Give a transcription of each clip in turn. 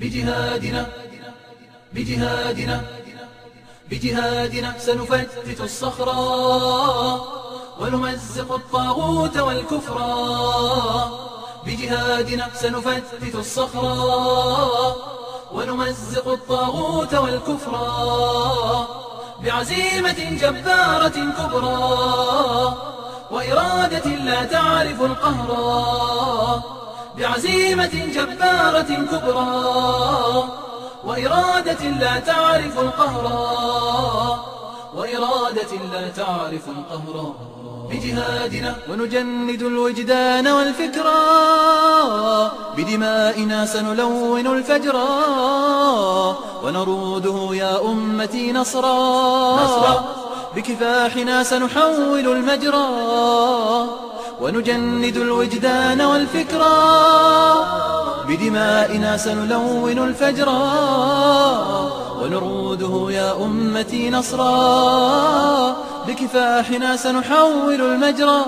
بجهادنا بجهادنا بجهادنا سنفتت الصخرة ونمزق الطاغوت والكفرا بجهادنا سنفتت الصخرة ونمزق الطاغوت والكفرا بعزيمة جبارة كبرى وإرادة لا تعرف القهر بعزيمة جبارة كبرى وإرادة لا تعرف القهر وإرادة لا تعرف القهر بجهادنا ونجند الوجدان والفكرة بدمائنا سنلون الفجر ونروده يا أمتي نصرا. بكفاحنا سنحول المجرى ونجند الوجدان والفكرة بدمائنا سنلون الفجر ونروده يا أمتي نصرا بكفاحنا سنحول المجرى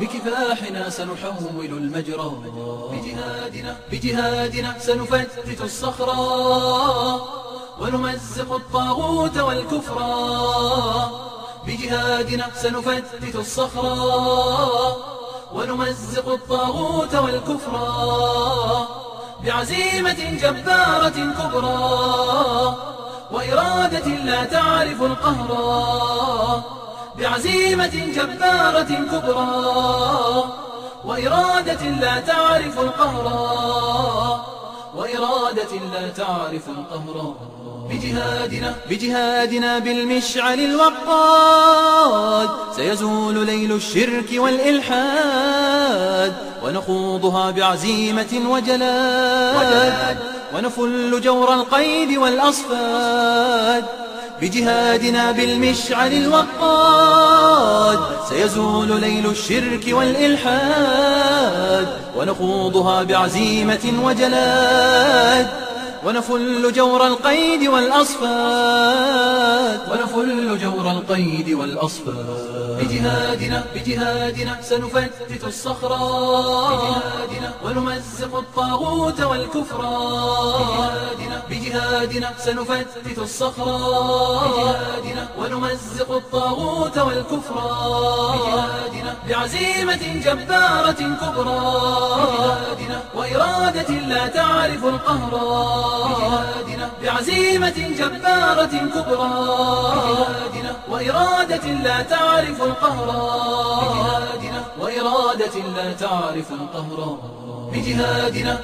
بكفاحنا سنحول المجرى بجهادنا بجهادنا سنفتت الصخرة ونمزق الطاغوت والكفرا بجهادنا سنفتت الصخرة ونمزق الطاغوت والكفرا بعزيمة جبارة كبرى وإرادة لا تعرف القهر بعزيمة جبارة كبرى وإرادة لا تعرف القهر وإرادة لا تعرف القهر بجهادنا بجهادنا بالمشعل الوقاد سيزول ليل الشرك والإلحاد ونخوضها بعزيمة وجلاد. ونفل جور القيد والأصفاد بجهادنا بالمشعل الوقاد سيزول ليل الشرك والإلحاد ونخوضها بعزيمة وجلاد. ونفل جور القيد والأصفاد. ونفل جور القيد والأصفاد. بجهادنا بجهادنا سنفتت الصخرة. بجهادنا. ونمزق الطاغوت والكفرا بجهادنا. بجهادنا سنفتت الصخرة. بجهادنا. ونمزق الطاغوت والكفرا بجهادنا. بعزيمة جبارة كبرى. بجهادنا. وإرادة لا تعرف القهر بعزيمة جبارة كبرى وإرادة لا تعرف القهر وإرادة لا تعرف القهر بجهادنا